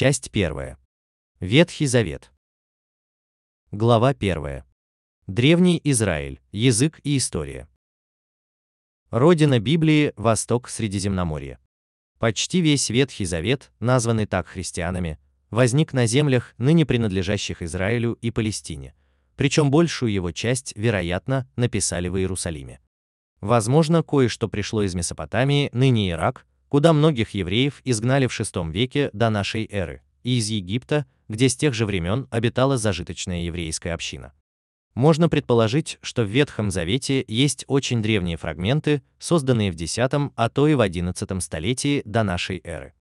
Часть первая. Ветхий Завет. Глава первая. Древний Израиль. Язык и история. Родина Библии – Восток Средиземноморья. Почти весь Ветхий Завет, названный так христианами, возник на землях, ныне принадлежащих Израилю и Палестине, причем большую его часть, вероятно, написали в Иерусалиме. Возможно, кое-что пришло из Месопотамии, ныне Ирак, куда многих евреев изгнали в VI веке до нашей эры, и из Египта, где с тех же времен обитала зажиточная еврейская община. Можно предположить, что в Ветхом Завете есть очень древние фрагменты, созданные в X, а то и в XI столетии до нашей эры.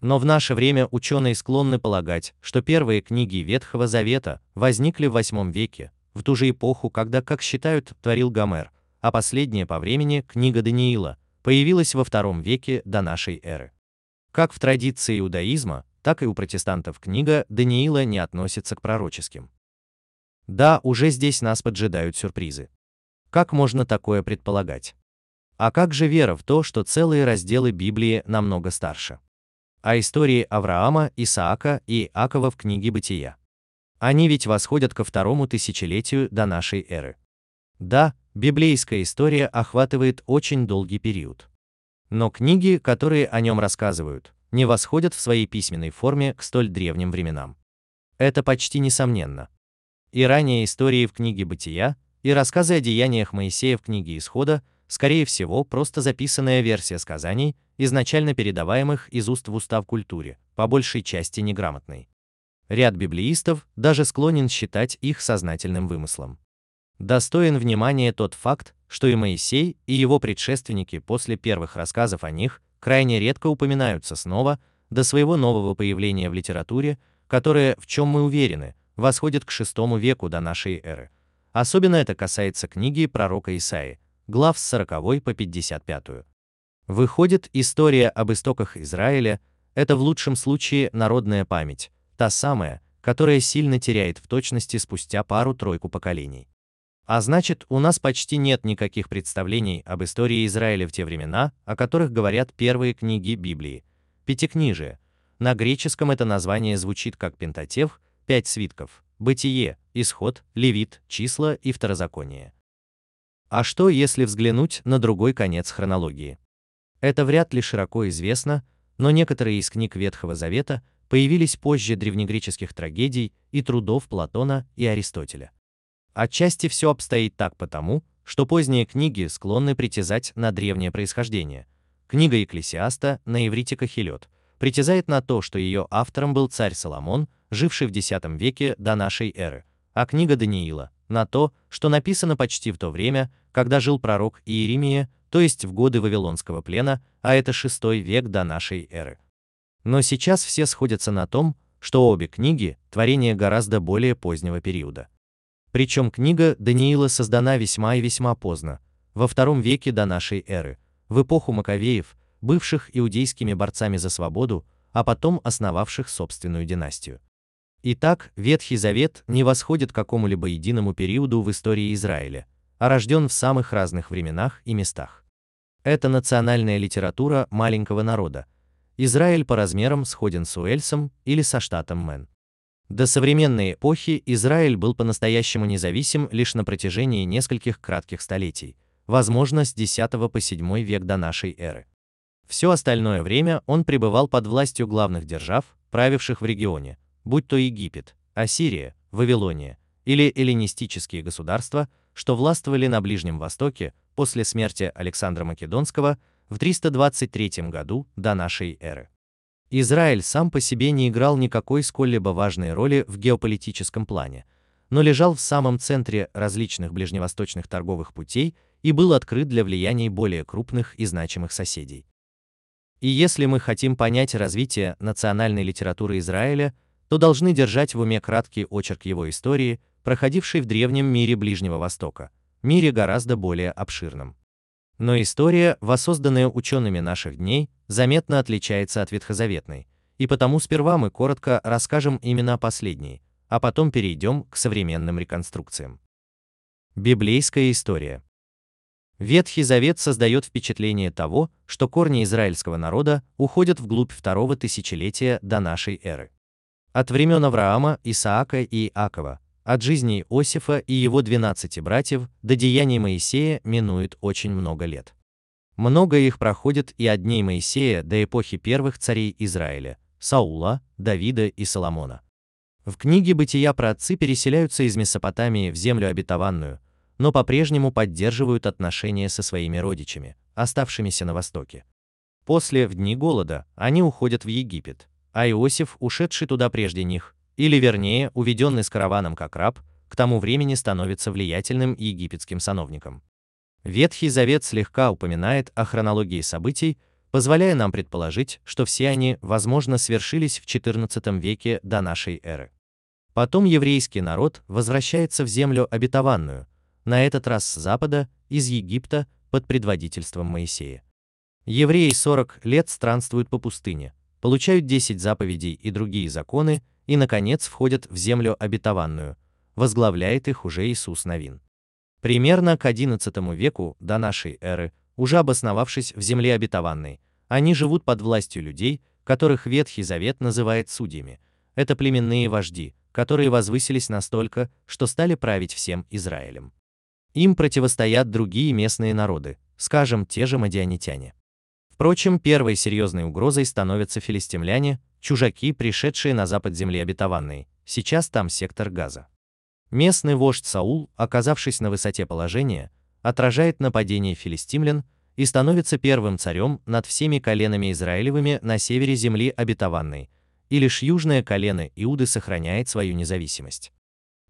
Но в наше время ученые склонны полагать, что первые книги Ветхого Завета возникли в VIII веке, в ту же эпоху, когда, как считают, творил Гомер, а последняя по времени книга Даниила появилась во II веке до нашей эры. Как в традиции иудаизма, так и у протестантов книга Даниила не относится к пророческим. Да, уже здесь нас поджидают сюрпризы. Как можно такое предполагать? А как же вера в то, что целые разделы Библии намного старше? А истории Авраама, Исаака и Иакова в книге Бытия. Они ведь восходят ко второму тысячелетию до нашей эры. Да, библейская история охватывает очень долгий период. Но книги, которые о нем рассказывают, не восходят в своей письменной форме к столь древним временам. Это почти несомненно и ранее истории в книге Бытия, и рассказы о деяниях Моисея в книге Исхода, скорее всего, просто записанная версия сказаний, изначально передаваемых из уст в уста в культуре, по большей части неграмотной. Ряд библеистов даже склонен считать их сознательным вымыслом. Достоин внимания тот факт, что и Моисей, и его предшественники после первых рассказов о них крайне редко упоминаются снова до своего нового появления в литературе, которое, в чем мы уверены, восходит к VI веку до нашей эры. Особенно это касается книги пророка Исаи, глав с 40 по 55. Выходит, история об истоках Израиля – это в лучшем случае народная память, та самая, которая сильно теряет в точности спустя пару-тройку поколений. А значит, у нас почти нет никаких представлений об истории Израиля в те времена, о которых говорят первые книги Библии. Пятикнижие. На греческом это название звучит как Пентатевх, пять свитков, Бытие, Исход, Левит, Числа и Второзаконие. А что, если взглянуть на другой конец хронологии? Это вряд ли широко известно, но некоторые из книг Ветхого Завета появились позже древнегреческих трагедий и трудов Платона и Аристотеля. Отчасти все обстоит так потому, что поздние книги склонны притязать на древнее происхождение. Книга Екклесиаста на иврите Кахилет притязает на то, что ее автором был царь Соломон, живший в X веке до нашей эры, а книга Даниила на то, что написано почти в то время, когда жил пророк Иеремия, то есть в годы Вавилонского плена, а это VI век до нашей эры. Но сейчас все сходятся на том, что обе книги – творения гораздо более позднего периода. Причем книга Даниила создана весьма и весьма поздно, во II веке до нашей эры, в эпоху Маковеев, бывших иудейскими борцами за свободу, а потом основавших собственную династию. Итак, Ветхий Завет не восходит к какому-либо единому периоду в истории Израиля, а рожден в самых разных временах и местах. Это национальная литература маленького народа. Израиль по размерам сходен с Уэльсом или со штатом Мэн. До современной эпохи Израиль был по-настоящему независим лишь на протяжении нескольких кратких столетий, возможно, с X по VII век до нашей эры. Все остальное время он пребывал под властью главных держав, правивших в регионе, будь то Египет, Ассирия, Вавилония или эллинистические государства, что властвовали на Ближнем Востоке после смерти Александра Македонского в 323 году до нашей эры. Израиль сам по себе не играл никакой сколь-либо важной роли в геополитическом плане, но лежал в самом центре различных ближневосточных торговых путей и был открыт для влияний более крупных и значимых соседей. И если мы хотим понять развитие национальной литературы Израиля, то должны держать в уме краткий очерк его истории, проходившей в древнем мире Ближнего Востока, мире гораздо более обширном. Но история, воссозданная учеными наших дней, заметно отличается от ветхозаветной, и потому сперва мы коротко расскажем именно о последней, а потом перейдем к современным реконструкциям. Библейская история Ветхий Завет создает впечатление того, что корни израильского народа уходят вглубь второго тысячелетия до нашей эры. от времен Авраама, Исаака и Иакова, от жизни Иосифа и его двенадцати братьев до деяний Моисея минует очень много лет. Много их проходит и от дней Моисея до эпохи первых царей Израиля, Саула, Давида и Соломона. В книге Бытия праотцы переселяются из Месопотамии в землю обетованную, но по-прежнему поддерживают отношения со своими родичами, оставшимися на востоке. После, в дни голода, они уходят в Египет, а Иосиф, ушедший туда прежде них, или вернее, уведенный с караваном как раб, к тому времени становится влиятельным египетским сановником. Ветхий Завет слегка упоминает о хронологии событий, позволяя нам предположить, что все они, возможно, свершились в XIV веке до нашей эры. Потом еврейский народ возвращается в землю обетованную, на этот раз с запада, из Египта, под предводительством Моисея. Евреи 40 лет странствуют по пустыне, получают 10 заповедей и другие законы, и, наконец, входят в землю обетованную, возглавляет их уже Иисус Новин. Примерно к XI веку до нашей эры, уже обосновавшись в земле обетованной, они живут под властью людей, которых Ветхий Завет называет судьями. Это племенные вожди, которые возвысились настолько, что стали править всем Израилем. Им противостоят другие местные народы, скажем, те же мадианитяне. Впрочем, первой серьезной угрозой становятся филистимляне, чужаки, пришедшие на запад земли обетованной, сейчас там сектор Газа. Местный вождь Саул, оказавшись на высоте положения, отражает нападение филистимлян и становится первым царем над всеми коленами Израилевыми на севере земли обетованной, и лишь южное колено Иуды сохраняет свою независимость.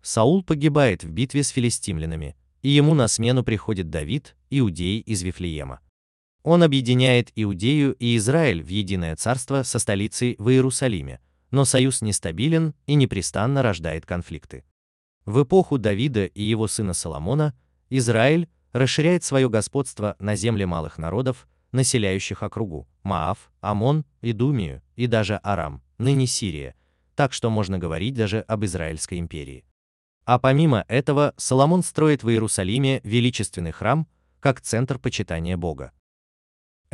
Саул погибает в битве с филистимлянами, и ему на смену приходит Давид, иудей из Вифлеема. Он объединяет Иудею и Израиль в единое царство со столицей в Иерусалиме, но союз нестабилен и непрестанно рождает конфликты. В эпоху Давида и его сына Соломона Израиль расширяет свое господство на земли малых народов, населяющих округу Маав, Амон, Идумию и даже Арам, ныне Сирия, так что можно говорить даже об Израильской империи. А помимо этого, Соломон строит в Иерусалиме величественный храм, как центр почитания Бога.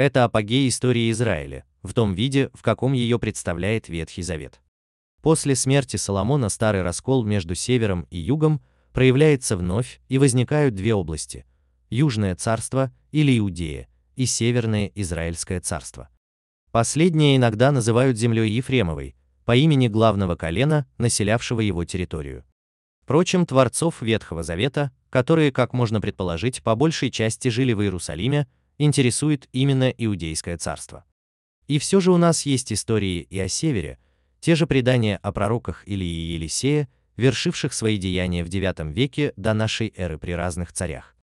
Это апогей истории Израиля, в том виде, в каком ее представляет Ветхий Завет. После смерти Соломона старый раскол между севером и югом проявляется вновь и возникают две области – Южное царство или Иудея и Северное Израильское царство. Последнее иногда называют землей Ефремовой, по имени главного колена, населявшего его территорию. Впрочем, творцов Ветхого Завета, которые, как можно предположить, по большей части жили в Иерусалиме, интересует именно Иудейское царство. И все же у нас есть истории и о Севере – те же предания о пророках Илии и Елисея, вершивших свои деяния в IX веке до нашей эры при разных царях.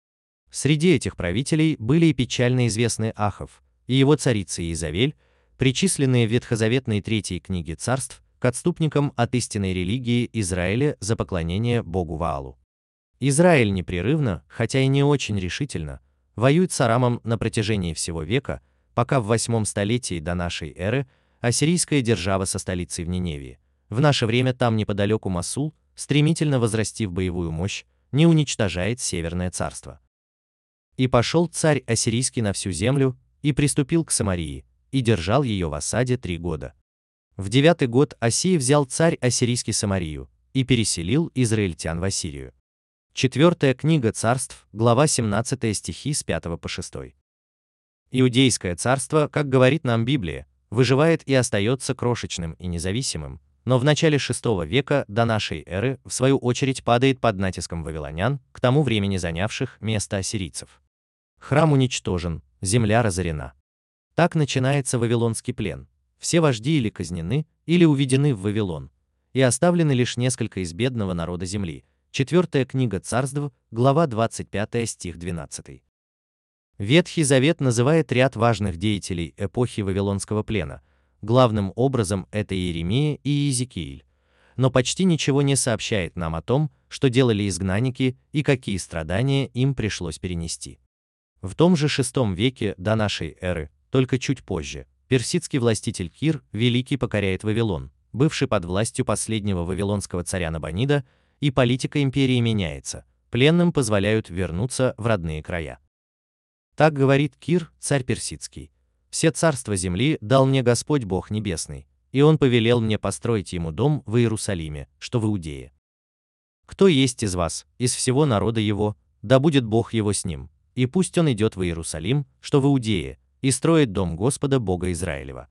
Среди этих правителей были и печально известные Ахов, и его царица Иезавель, причисленные в ветхозаветной третьей книге царств к отступникам от истинной религии Израиля за поклонение Богу Ваалу. Израиль непрерывно, хотя и не очень решительно, воюет с Арамом на протяжении всего века, пока в восьмом столетии до нашей эры ассирийская держава со столицей в Ниневии. В наше время там неподалеку Масул, стремительно возрастив боевую мощь, не уничтожает Северное царство. И пошел царь ассирийский на всю землю, и приступил к Самарии, и держал ее в осаде три года. В девятый год Осии взял царь ассирийский Самарию, и переселил израильтян в Ассирию. Четвертая книга царств, глава 17 стихи с 5 по 6. Иудейское царство, как говорит нам Библия, выживает и остается крошечным и независимым, но в начале VI века до нашей эры, в свою очередь, падает под натиском вавилонян, к тому времени занявших место ассирийцев. Храм уничтожен, земля разорена. Так начинается вавилонский плен. Все вожди или казнены, или уведены в Вавилон, и оставлены лишь несколько из бедного народа земли. Четвертая книга царств, глава 25 стих 12. Ветхий Завет называет ряд важных деятелей эпохи Вавилонского плена. Главным образом это Иеремия и Иезекииль. Но почти ничего не сообщает нам о том, что делали изгнанники и какие страдания им пришлось перенести. В том же VI веке до нашей эры, только чуть позже, персидский властитель Кир Великий покоряет Вавилон, бывший под властью последнего вавилонского царя Набонида, и политика империи меняется, пленным позволяют вернуться в родные края. Так говорит Кир, царь персидский. Все царства земли дал мне Господь Бог Небесный, и он повелел мне построить ему дом в Иерусалиме, что в Иудее. Кто есть из вас, из всего народа его, да будет Бог его с ним, и пусть он идет в Иерусалим, что в Иудее, и строит дом Господа Бога Израилева.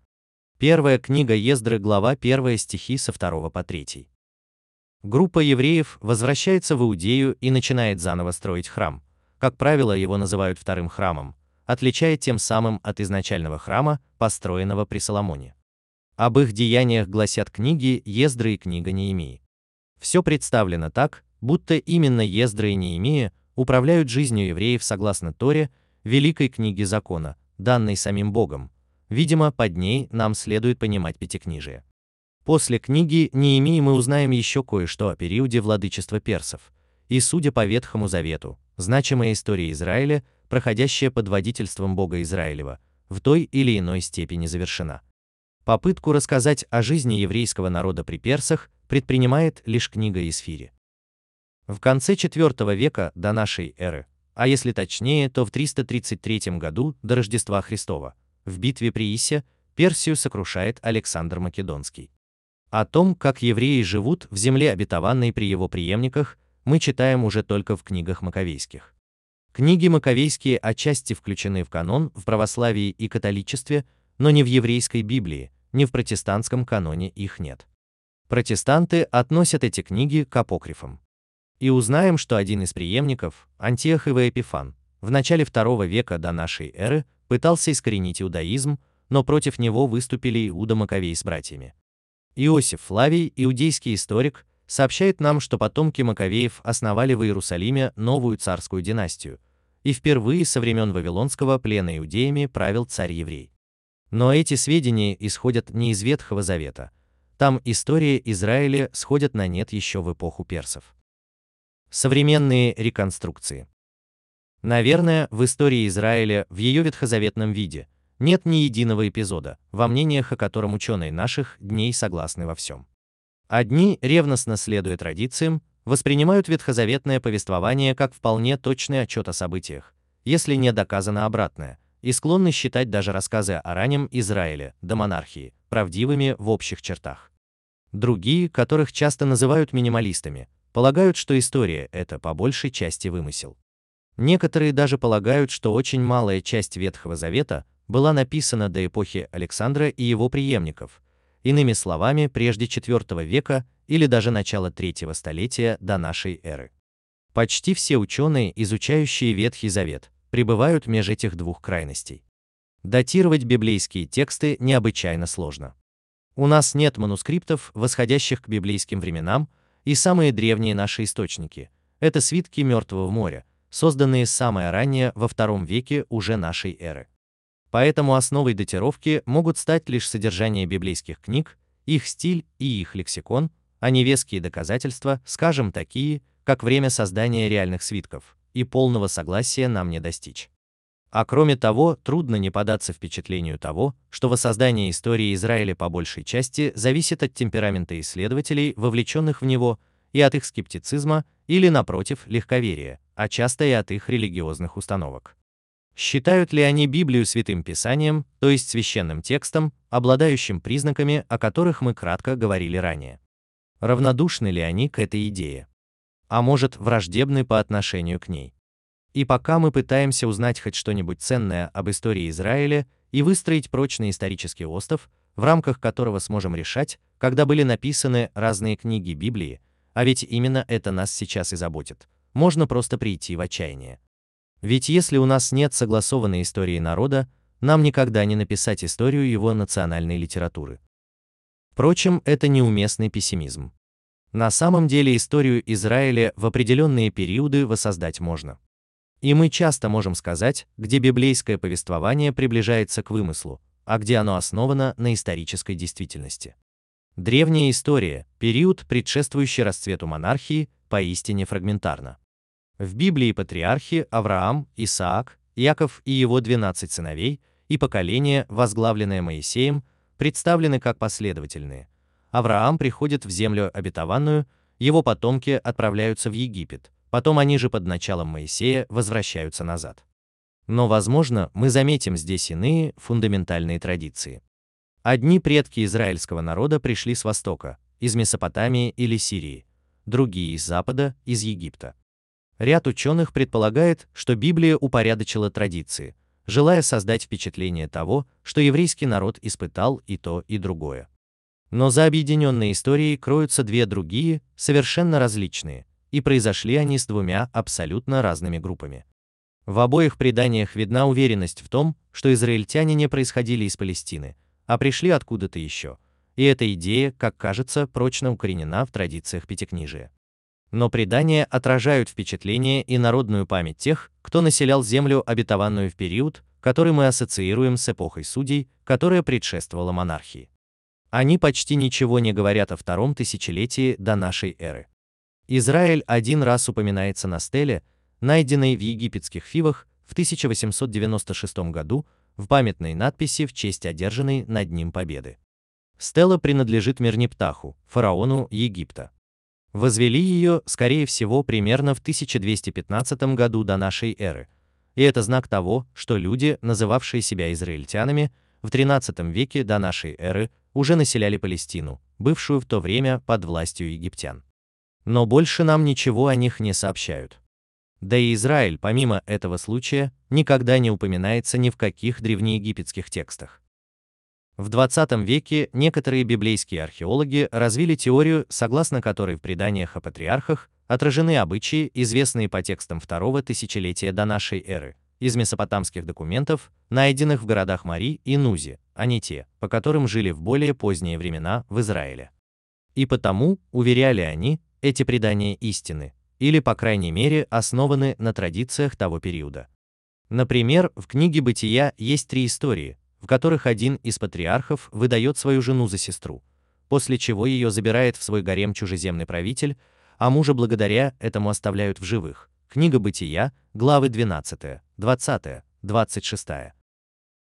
Первая книга Ездры, глава 1 стихи со 2 по 3. Группа евреев возвращается в Иудею и начинает заново строить храм. Как правило, его называют вторым храмом, отличая тем самым от изначального храма, построенного при Соломоне. Об их деяниях гласят книги Ездры и книга Неемии. Все представлено так, будто именно Ездра и Неемия управляют жизнью евреев согласно Торе, великой книге закона, данной самим Богом. Видимо, под ней нам следует понимать Пятикнижие. После книги Неемии мы узнаем еще кое-что о периоде владычества персов. И судя по Ветхому Завету, значимая история Израиля, проходящая под водительством Бога Израилева, в той или иной степени завершена. Попытку рассказать о жизни еврейского народа при персах предпринимает лишь книга Исфири. В конце IV века до нашей эры, а если точнее, то в 333 году до Рождества Христова, в битве при Исе Персию сокрушает Александр Македонский. О том, как евреи живут в земле обетованной при его преемниках, мы читаем уже только в книгах маковейских. Книги маковейские отчасти включены в канон в православии и католичестве, но не в еврейской Библии, ни в протестантском каноне их нет. Протестанты относят эти книги к апокрифам. И узнаем, что один из преемников, Антиох Эпифан, в начале II века до нашей эры пытался искоренить иудаизм, но против него выступили Иуда Маковей с братьями. Иосиф Флавий, иудейский историк, сообщает нам, что потомки Маковеев основали в Иерусалиме новую царскую династию, и впервые со времен Вавилонского плена иудеями правил царь-еврей. Но эти сведения исходят не из Ветхого Завета. Там история Израиля сходит на нет еще в эпоху персов. Современные реконструкции. Наверное, в истории Израиля в ее ветхозаветном виде нет ни единого эпизода, во мнениях о котором ученые наших дней согласны во всем. Одни, ревностно следуя традициям, воспринимают ветхозаветное повествование как вполне точный отчет о событиях, если не доказано обратное, и склонны считать даже рассказы о раннем Израиле, до монархии, правдивыми в общих чертах. Другие, которых часто называют минималистами, полагают, что история – это по большей части вымысел. Некоторые даже полагают, что очень малая часть Ветхого Завета была написана до эпохи Александра и его преемников, иными словами, прежде IV века или даже начала третьего столетия до нашей эры. Почти все ученые, изучающие Ветхий Завет, пребывают меж этих двух крайностей. Датировать библейские тексты необычайно сложно. У нас нет манускриптов, восходящих к библейским временам, и самые древние наши источники – это свитки Мертвого моря, созданные самое раннее во втором веке уже нашей эры. Поэтому основой датировки могут стать лишь содержание библейских книг, их стиль и их лексикон, а не веские доказательства, скажем, такие, как время создания реальных свитков, и полного согласия нам не достичь. А кроме того, трудно не податься впечатлению того, что воссоздание истории Израиля по большей части зависит от темперамента исследователей, вовлеченных в него, и от их скептицизма или, напротив, легковерия, а часто и от их религиозных установок. Считают ли они Библию святым писанием, то есть священным текстом, обладающим признаками, о которых мы кратко говорили ранее? Равнодушны ли они к этой идее? а может, враждебны по отношению к ней. И пока мы пытаемся узнать хоть что-нибудь ценное об истории Израиля и выстроить прочный исторический остров, в рамках которого сможем решать, когда были написаны разные книги Библии, а ведь именно это нас сейчас и заботит, можно просто прийти в отчаяние. Ведь если у нас нет согласованной истории народа, нам никогда не написать историю его национальной литературы. Впрочем, это неуместный пессимизм. На самом деле историю Израиля в определенные периоды воссоздать можно. И мы часто можем сказать, где библейское повествование приближается к вымыслу, а где оно основано на исторической действительности. Древняя история, период, предшествующий расцвету монархии, поистине фрагментарна. В Библии патриархи Авраам, Исаак, Яков и его 12 сыновей и поколение, возглавленное Моисеем, представлены как последовательные, Авраам приходит в землю обетованную, его потомки отправляются в Египет, потом они же под началом Моисея возвращаются назад. Но, возможно, мы заметим здесь иные фундаментальные традиции. Одни предки израильского народа пришли с востока, из Месопотамии или Сирии, другие из запада, из Египта. Ряд ученых предполагает, что Библия упорядочила традиции, желая создать впечатление того, что еврейский народ испытал и то, и другое. Но за объединенной историей кроются две другие, совершенно различные, и произошли они с двумя абсолютно разными группами. В обоих преданиях видна уверенность в том, что израильтяне не происходили из Палестины, а пришли откуда-то еще, и эта идея, как кажется, прочно укоренена в традициях Пятикнижия. Но предания отражают впечатление и народную память тех, кто населял землю обетованную в период, который мы ассоциируем с эпохой судей, которая предшествовала монархии. Они почти ничего не говорят о втором тысячелетии до нашей эры. Израиль один раз упоминается на стеле, найденной в египетских фивах в 1896 году в памятной надписи в честь одержанной над ним победы. Стела принадлежит Мерниптаху, фараону Египта. Возвели ее, скорее всего, примерно в 1215 году до нашей эры. И это знак того, что люди, называвшие себя израильтянами, в XIII веке до нашей эры уже населяли Палестину, бывшую в то время под властью египтян но больше нам ничего о них не сообщают. Да и Израиль, помимо этого случая, никогда не упоминается ни в каких древнеегипетских текстах. В 20 веке некоторые библейские археологи развили теорию, согласно которой в преданиях о патриархах отражены обычаи, известные по текстам второго тысячелетия до нашей эры, из месопотамских документов, найденных в городах Мари и Нузи, а не те, по которым жили в более поздние времена в Израиле. И потому, уверяли они, эти предания истины, или, по крайней мере, основаны на традициях того периода. Например, в книге «Бытия» есть три истории, в которых один из патриархов выдает свою жену за сестру, после чего ее забирает в свой гарем чужеземный правитель, а мужа благодаря этому оставляют в живых. Книга «Бытия», главы 12, 20, 26.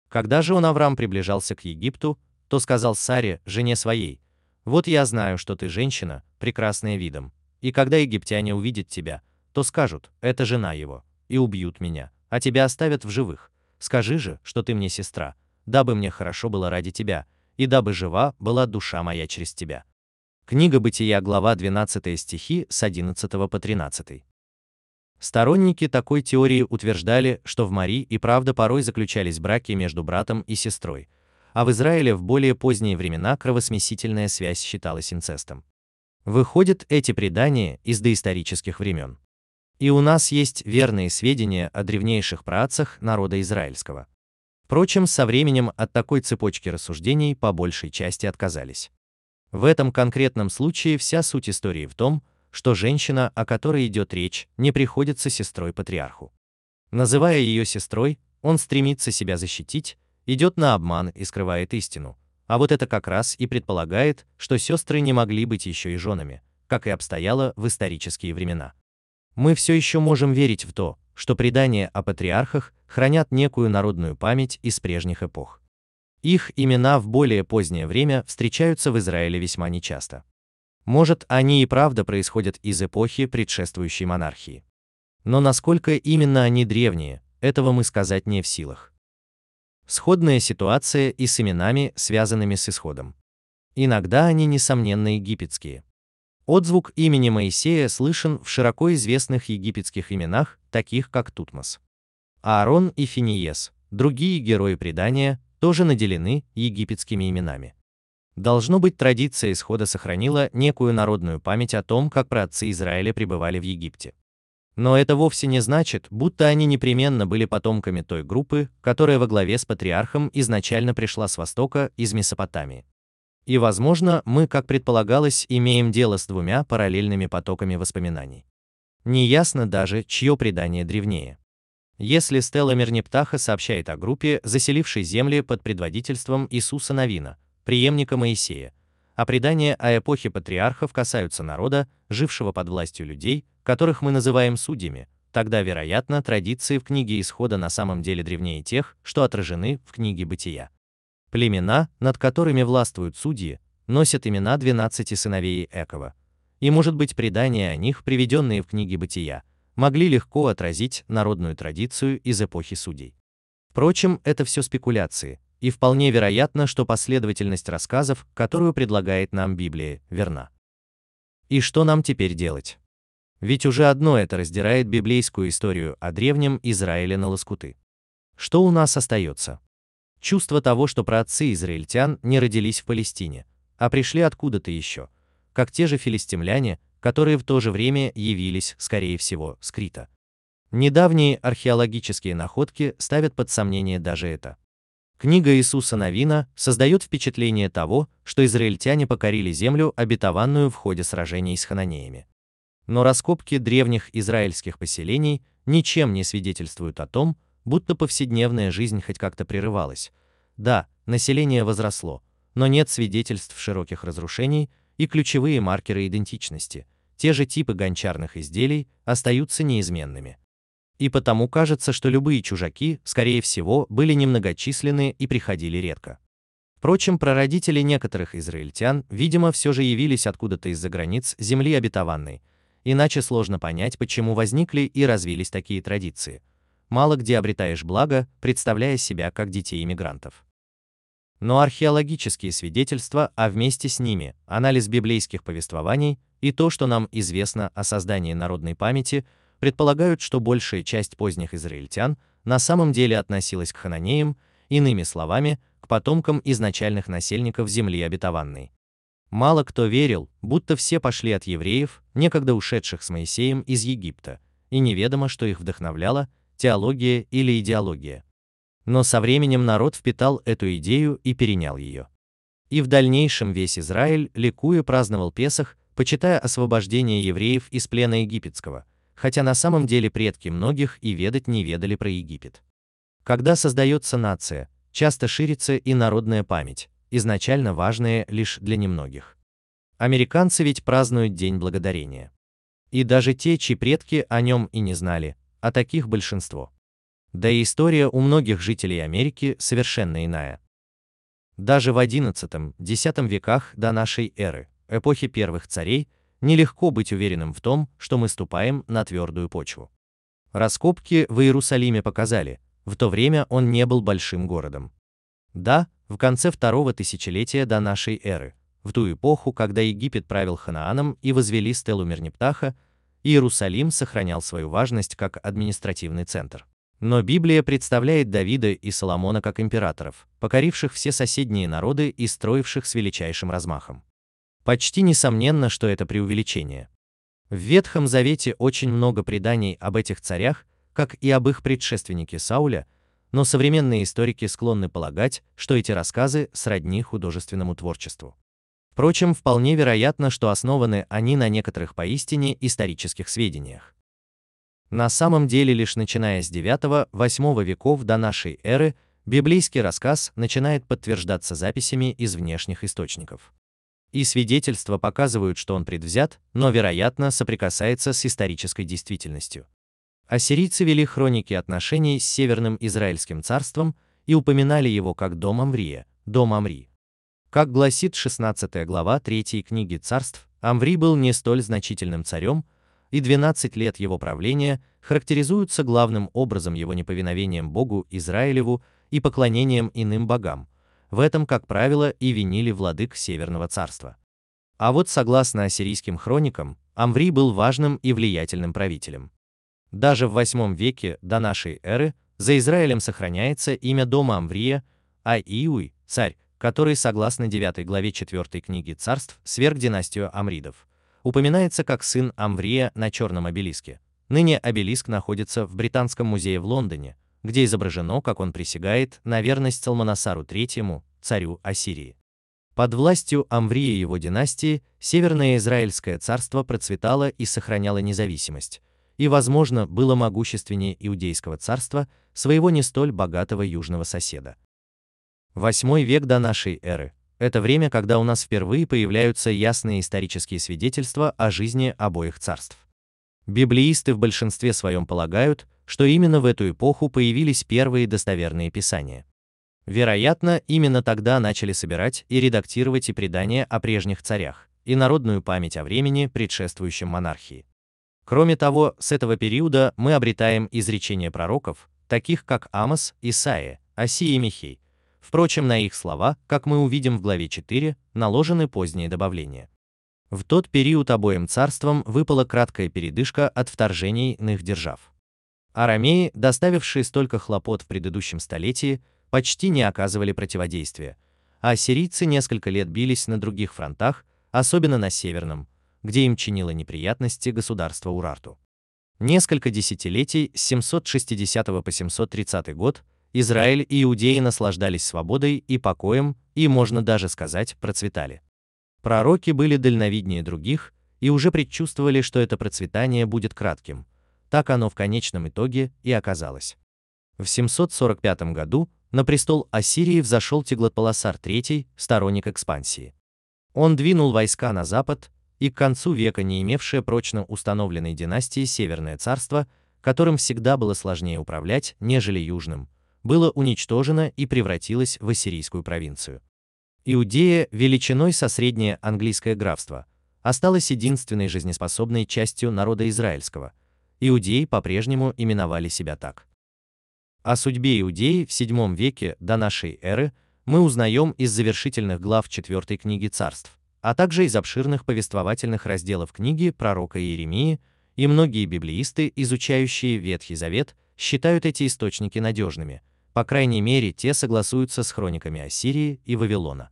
Когда же он Авраам приближался к Египту, то сказал Саре, жене своей, вот я знаю, что ты женщина, прекрасная видом, и когда египтяне увидят тебя, то скажут, это жена его, и убьют меня, а тебя оставят в живых. Скажи же, что ты мне сестра, дабы мне хорошо было ради тебя, и дабы жива была душа моя через тебя. Книга Бытия, глава 12 стихи с 11 по 13. Сторонники такой теории утверждали, что в Мари и правда порой заключались браки между братом и сестрой, а в Израиле в более поздние времена кровосмесительная связь считалась инцестом. Выходят эти предания из доисторических времен. И у нас есть верные сведения о древнейших праотцах народа израильского. Впрочем, со временем от такой цепочки рассуждений по большей части отказались. В этом конкретном случае вся суть истории в том, что женщина, о которой идет речь, не приходится сестрой патриарху. Называя ее сестрой, он стремится себя защитить, идет на обман и скрывает истину. А вот это как раз и предполагает, что сестры не могли быть еще и женами, как и обстояло в исторические времена. Мы все еще можем верить в то, что предания о патриархах хранят некую народную память из прежних эпох. Их имена в более позднее время встречаются в Израиле весьма нечасто. Может, они и правда происходят из эпохи предшествующей монархии. Но насколько именно они древние, этого мы сказать не в силах. Сходная ситуация и с именами, связанными с исходом. Иногда они несомненно египетские. Отзвук имени Моисея слышен в широко известных египетских именах, таких как Тутмос. Аарон и Финиес, другие герои предания, тоже наделены египетскими именами. Должно быть, традиция исхода сохранила некую народную память о том, как праотцы Израиля пребывали в Египте. Но это вовсе не значит, будто они непременно были потомками той группы, которая во главе с патриархом изначально пришла с востока, из Месопотамии. И, возможно, мы, как предполагалось, имеем дело с двумя параллельными потоками воспоминаний. Неясно даже, чье предание древнее. Если Стелла Мернептаха сообщает о группе, заселившей земли под предводительством Иисуса Навина, преемника Моисея, а предания о эпохе патриархов касаются народа, жившего под властью людей, которых мы называем судьями, тогда, вероятно, традиции в книге Исхода на самом деле древнее тех, что отражены в книге Бытия. Племена, над которыми властвуют судьи, носят имена 12 сыновей Экова. И, может быть, предания о них, приведенные в книге Бытия, могли легко отразить народную традицию из эпохи судей. Впрочем, это все спекуляции, и вполне вероятно, что последовательность рассказов, которую предлагает нам Библия, верна. И что нам теперь делать? Ведь уже одно это раздирает библейскую историю о древнем Израиле на лоскуты. Что у нас остается? Чувство того, что праотцы израильтян не родились в Палестине, а пришли откуда-то еще, как те же филистимляне, которые в то же время явились, скорее всего, с Крита. Недавние археологические находки ставят под сомнение даже это. Книга Иисуса Навина создает впечатление того, что израильтяне покорили землю, обетованную в ходе сражений с хананеями. Но раскопки древних израильских поселений ничем не свидетельствуют о том, будто повседневная жизнь хоть как-то прерывалась. Да, население возросло, но нет свидетельств широких разрушений и ключевые маркеры идентичности, те же типы гончарных изделий, остаются неизменными. И потому кажется, что любые чужаки, скорее всего, были немногочисленны и приходили редко. Впрочем, прародители некоторых израильтян, видимо, все же явились откуда-то из-за границ земли обетованной, иначе сложно понять, почему возникли и развились такие традиции. Мало где обретаешь благо, представляя себя как детей иммигрантов. Но археологические свидетельства, а вместе с ними анализ библейских повествований и то, что нам известно о создании народной памяти, предполагают, что большая часть поздних израильтян на самом деле относилась к хананеям, иными словами, к потомкам изначальных насельников земли обетованной. Мало кто верил, будто все пошли от евреев, некогда ушедших с Моисеем из Египта, и неведомо, что их вдохновляла теология или идеология. Но со временем народ впитал эту идею и перенял ее. И в дальнейшем весь Израиль, ликуя, праздновал Песах, почитая освобождение евреев из плена египетского, хотя на самом деле предки многих и ведать не ведали про Египет. Когда создается нация, часто ширится и народная память, изначально важная лишь для немногих. Американцы ведь празднуют День Благодарения. И даже те, чьи предки о нем и не знали, а таких большинство. Да и история у многих жителей Америки совершенно иная. Даже в XI-X веках до нашей эры, эпохи первых царей, нелегко быть уверенным в том, что мы ступаем на твердую почву. Раскопки в Иерусалиме показали, в то время он не был большим городом. Да, в конце второго тысячелетия до нашей эры, в ту эпоху, когда Египет правил Ханааном и возвели стелу Мерниптаха, Иерусалим сохранял свою важность как административный центр. Но Библия представляет Давида и Соломона как императоров, покоривших все соседние народы и строивших с величайшим размахом. Почти несомненно, что это преувеличение. В Ветхом Завете очень много преданий об этих царях, как и об их предшественнике Сауля, но современные историки склонны полагать, что эти рассказы сродни художественному творчеству. Впрочем, вполне вероятно, что основаны они на некоторых поистине исторических сведениях. На самом деле, лишь начиная с IX-VIII веков до нашей эры, библейский рассказ начинает подтверждаться записями из внешних источников и свидетельства показывают, что он предвзят, но, вероятно, соприкасается с исторической действительностью. Ассирийцы вели хроники отношений с Северным Израильским царством и упоминали его как дом Амрия, дом Амри. Как гласит 16 глава 3 книги царств, Амври был не столь значительным царем, и 12 лет его правления характеризуются главным образом его неповиновением Богу Израилеву и поклонением иным богам, в этом, как правило, и винили владык Северного царства. А вот согласно ассирийским хроникам, Амври был важным и влиятельным правителем. Даже в VIII веке до нашей эры за Израилем сохраняется имя дома Амврия, а Иуй, царь, который, согласно 9 главе 4 книги царств, сверг династию Амридов, упоминается как сын Амврия на черном обелиске. Ныне обелиск находится в Британском музее в Лондоне, где изображено, как он присягает на верность Салманасару III, царю Ассирии. Под властью Амврия и его династии Северное Израильское царство процветало и сохраняло независимость, и, возможно, было могущественнее Иудейского царства, своего не столь богатого южного соседа. Восьмой век до нашей эры – это время, когда у нас впервые появляются ясные исторические свидетельства о жизни обоих царств. Библеисты в большинстве своем полагают, что именно в эту эпоху появились первые достоверные писания. Вероятно, именно тогда начали собирать и редактировать и предания о прежних царях, и народную память о времени, предшествующем монархии. Кроме того, с этого периода мы обретаем изречения пророков, таких как Амос, Исаия, Осия и Михей, Впрочем, на их слова, как мы увидим в главе 4, наложены поздние добавления. В тот период обоим царствам выпала краткая передышка от вторжений иных держав. Арамеи, доставившие столько хлопот в предыдущем столетии, почти не оказывали противодействия, а ассирийцы несколько лет бились на других фронтах, особенно на северном, где им чинило неприятности государство Урарту. Несколько десятилетий с 760 по 730 год Израиль и Иудеи наслаждались свободой и покоем, и, можно даже сказать, процветали. Пророки были дальновиднее других и уже предчувствовали, что это процветание будет кратким. Так оно в конечном итоге и оказалось. В 745 году на престол Ассирии взошел Теглатпаласар III, сторонник экспансии. Он двинул войска на запад, и к концу века не имевшее прочно установленной династии Северное царство, которым всегда было сложнее управлять, нежели Южным, было уничтожено и превратилось в ассирийскую провинцию. Иудея, величиной со среднее английское графство, осталась единственной жизнеспособной частью народа израильского. Иудеи по-прежнему именовали себя так. О судьбе Иудеи в VII веке до нашей эры мы узнаем из завершительных глав 4 книги царств, а также из обширных повествовательных разделов книги пророка Иеремии, и многие библеисты, изучающие Ветхий Завет, считают эти источники надежными, по крайней мере, те согласуются с хрониками Ассирии и Вавилона.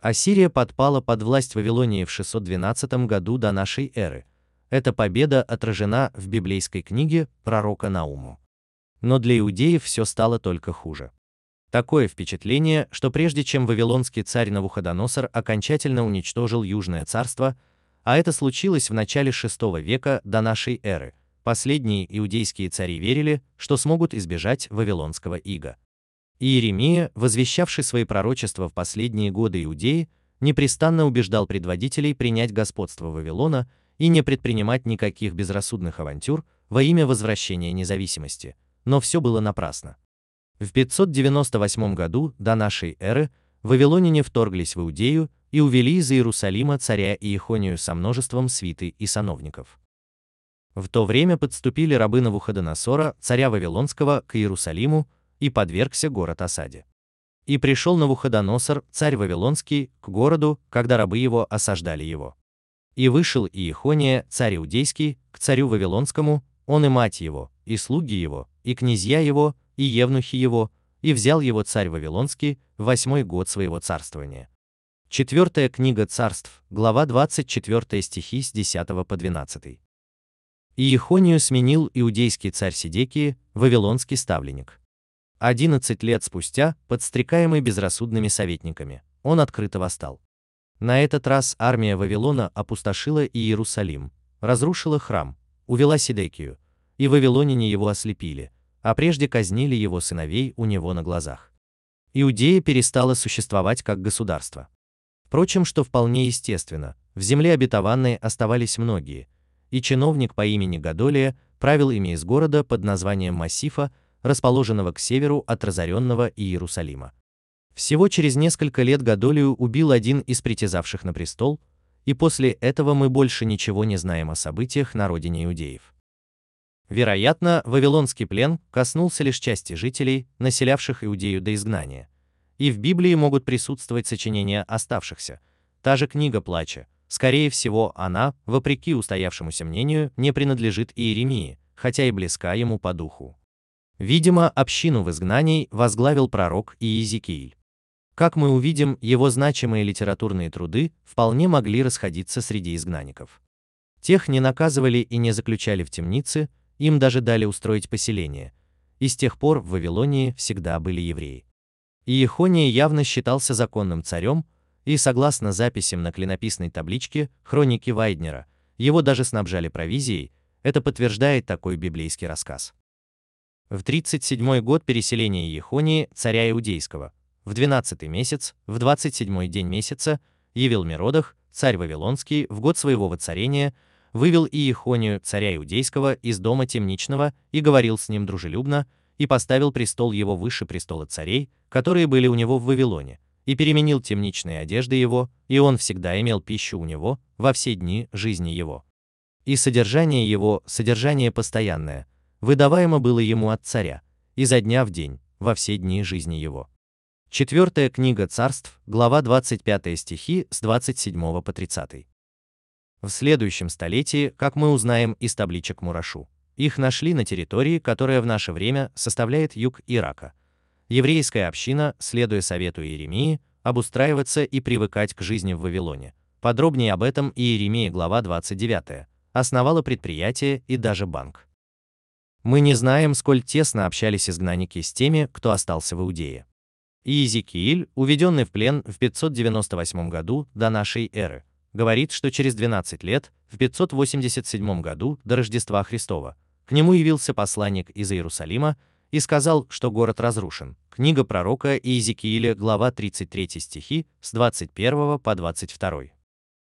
Ассирия подпала под власть Вавилонии в 612 году до нашей эры. Эта победа отражена в библейской книге пророка Науму. Но для иудеев все стало только хуже. Такое впечатление, что прежде чем вавилонский царь Навуходоносор окончательно уничтожил Южное царство, а это случилось в начале VI века до нашей эры, Последние иудейские цари верили, что смогут избежать вавилонского ига. Иеремия, возвещавший свои пророчества в последние годы Иудеи, непрестанно убеждал предводителей принять господство Вавилона и не предпринимать никаких безрассудных авантюр во имя возвращения независимости, но все было напрасно. В 598 году до нашей эры вавилоняне вторглись в Иудею и увели из Иерусалима царя Иехонию со множеством свиты и сановников. В то время подступили рабы Навуходоносора, царя Вавилонского, к Иерусалиму, и подвергся город осаде. И пришел Навуходоносор, царь Вавилонский, к городу, когда рабы его осаждали его. И вышел Иехония, царь Иудейский, к царю Вавилонскому, он и мать его, и слуги его, и князья его, и евнухи его, и взял его царь Вавилонский в восьмой год своего царствования. Четвертая книга царств, глава 24 стихи с 10 по 12. Иехонию сменил иудейский царь Сидекии, вавилонский ставленник. 11 лет спустя, подстрекаемый безрассудными советниками, он открыто восстал. На этот раз армия Вавилона опустошила Иерусалим, разрушила храм, увела Сидекию, и вавилоняне его ослепили, а прежде казнили его сыновей у него на глазах. Иудея перестала существовать как государство. Впрочем, что вполне естественно, в земле обетованной оставались многие, и чиновник по имени Гадолия правил ими из города под названием Массифа, расположенного к северу от разоренного Иерусалима. Всего через несколько лет Гадолию убил один из притязавших на престол, и после этого мы больше ничего не знаем о событиях на родине иудеев. Вероятно, Вавилонский плен коснулся лишь части жителей, населявших Иудею до изгнания. И в Библии могут присутствовать сочинения оставшихся, та же книга Плача, Скорее всего, она, вопреки устоявшемуся мнению, не принадлежит Иеремии, хотя и близка ему по духу. Видимо, общину в изгнании возглавил пророк Иезекииль. Как мы увидим, его значимые литературные труды вполне могли расходиться среди изгнанников. Тех не наказывали и не заключали в темницы, им даже дали устроить поселение. И с тех пор в Вавилонии всегда были евреи. Иехония явно считался законным царем, и согласно записям на клинописной табличке хроники Вайднера, его даже снабжали провизией, это подтверждает такой библейский рассказ. В 37 год переселения Ехонии, царя Иудейского, в 12 месяц, в 27 день месяца, явил Миродах, царь Вавилонский, в год своего воцарения, вывел Иехонию, царя Иудейского, из дома темничного и говорил с ним дружелюбно, и поставил престол его выше престола царей, которые были у него в Вавилоне, и переменил темничные одежды его, и он всегда имел пищу у него во все дни жизни его. И содержание его, содержание постоянное, выдаваемо было ему от царя, изо дня в день, во все дни жизни его. Четвертая книга царств, глава 25 стихи с 27 по 30. В следующем столетии, как мы узнаем из табличек Мурашу, их нашли на территории, которая в наше время составляет юг Ирака. Еврейская община, следуя совету Иеремии, обустраиваться и привыкать к жизни в Вавилоне. Подробнее об этом Иеремия глава 29, основала предприятие и даже банк. Мы не знаем, сколь тесно общались изгнанники с теми, кто остался в Иудее Иезекииль, уведенный в плен в 598 году до нашей эры, говорит, что через 12 лет, в 587 году до Рождества Христова, к нему явился посланник из Иерусалима и сказал, что город разрушен. Книга пророка Иезекииля, глава 33 стихи, с 21 по 22.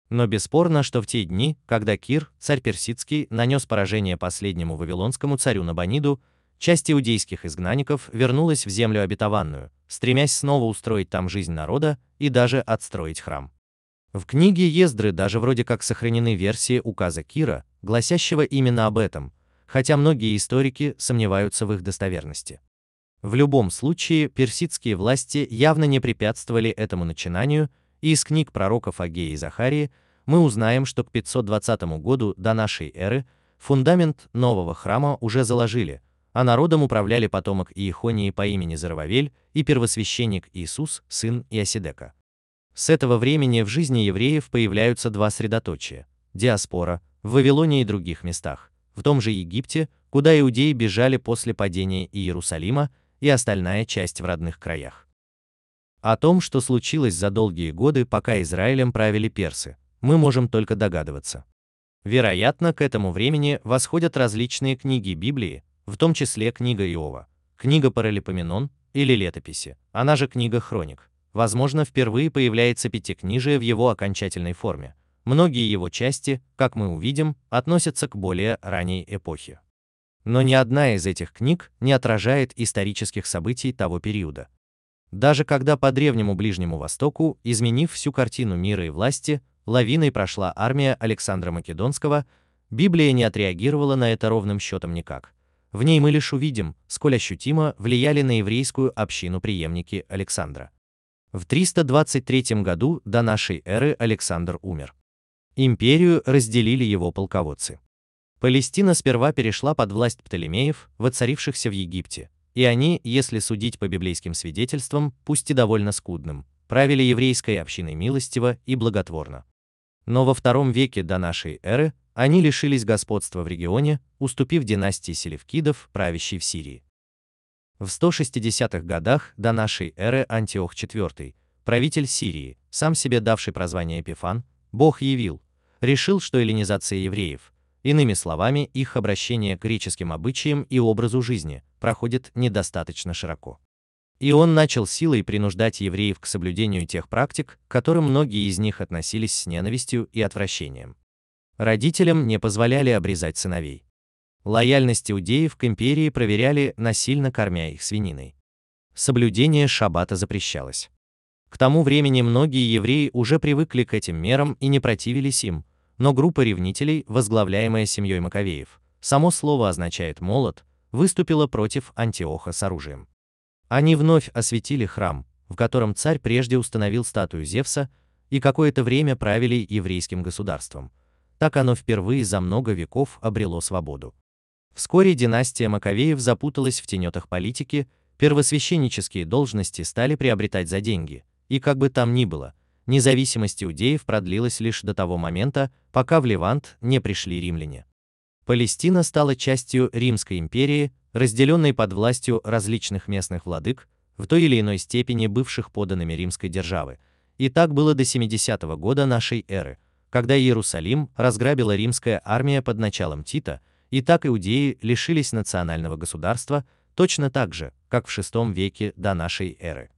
Но бесспорно, что в те дни, когда Кир, царь персидский, нанес поражение последнему вавилонскому царю Набониду, часть иудейских изгнанников вернулась в землю обетованную, стремясь снова устроить там жизнь народа и даже отстроить храм. В книге Ездры даже вроде как сохранены версии указа Кира, гласящего именно об этом, хотя многие историки сомневаются в их достоверности. В любом случае, персидские власти явно не препятствовали этому начинанию, и из книг пророков Агея и Захарии мы узнаем, что к 520 году до нашей эры фундамент нового храма уже заложили, а народом управляли потомок Иехонии по имени Зарававель и первосвященник Иисус, сын Иосидека. С этого времени в жизни евреев появляются два средоточия – диаспора, в Вавилоне и других местах, в том же Египте, куда иудеи бежали после падения Иерусалима, и остальная часть в родных краях. О том, что случилось за долгие годы, пока Израилем правили персы, мы можем только догадываться. Вероятно, к этому времени восходят различные книги Библии, в том числе книга Иова, книга Паралипоменон или летописи, она же книга Хроник. Возможно, впервые появляется пятикнижие в его окончательной форме. Многие его части, как мы увидим, относятся к более ранней эпохе. Но ни одна из этих книг не отражает исторических событий того периода. Даже когда по древнему Ближнему Востоку, изменив всю картину мира и власти, лавиной прошла армия Александра Македонского, Библия не отреагировала на это ровным счетом никак. В ней мы лишь увидим, сколь ощутимо влияли на еврейскую общину преемники Александра. В 323 году до нашей эры Александр умер. Империю разделили его полководцы. Палестина сперва перешла под власть Птолемеев, воцарившихся в Египте, и они, если судить по библейским свидетельствам, пусть и довольно скудным, правили еврейской общиной милостиво и благотворно. Но во втором веке до нашей эры они лишились господства в регионе, уступив династии селевкидов, правящей в Сирии. В 160-х годах до нашей эры Антиох IV, правитель Сирии, сам себе давший прозвание Эпифан, Бог явил, решил, что эллинизация евреев, иными словами, их обращение к греческим обычаям и образу жизни, проходит недостаточно широко. И он начал силой принуждать евреев к соблюдению тех практик, к которым многие из них относились с ненавистью и отвращением. Родителям не позволяли обрезать сыновей. Лояльность иудеев к империи проверяли, насильно кормя их свининой. Соблюдение шаббата запрещалось. К тому времени многие евреи уже привыкли к этим мерам и не противились им, но группа ревнителей, возглавляемая семьей Маковеев, само слово означает молот, выступила против Антиоха с оружием. Они вновь осветили храм, в котором царь прежде установил статую Зевса, и какое-то время правили еврейским государством – так оно впервые за много веков обрело свободу. Вскоре династия Маковеев запуталась в тенетах политики, первосвященнические должности стали приобретать за деньги, и как бы там ни было, независимость иудеев продлилась лишь до того момента, пока в Левант не пришли римляне. Палестина стала частью Римской империи, разделенной под властью различных местных владык, в той или иной степени бывших поданными римской державы, и так было до 70 -го года нашей эры, когда Иерусалим разграбила римская армия под началом Тита, и так иудеи лишились национального государства, точно так же, как в VI веке до нашей эры.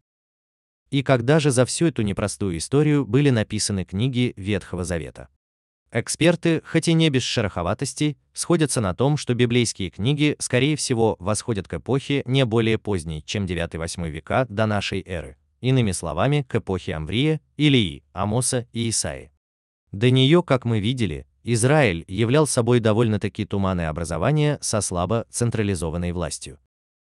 И когда же за всю эту непростую историю были написаны книги Ветхого Завета? Эксперты, хоть и не без шероховатостей, сходятся на том, что библейские книги, скорее всего, восходят к эпохе не более поздней, чем 9-8 века до нашей эры, иными словами, к эпохе Амврия, Илии, Амоса и Исаи. До нее, как мы видели, Израиль являл собой довольно-таки туманное образование со слабо централизованной властью.